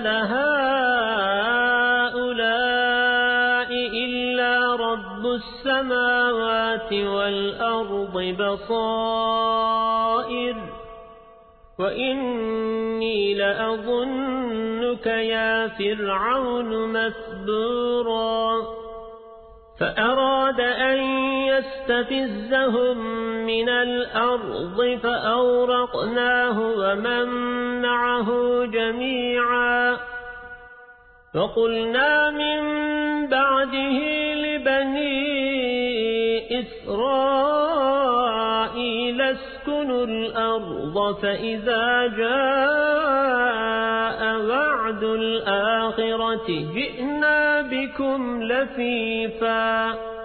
أنزل هؤلاء إلا رب السماوات والأرض بصائر. وإني لأظنك يا فرعون مثبورا. فأراد أن يستفزهم من الأرض فأورقناه ومن معه جميعا وقلنا من بعده لبني إسرائيل اسكنوا الأرض فإذا جاء وعد الآخرة جئنا بكم لفيفا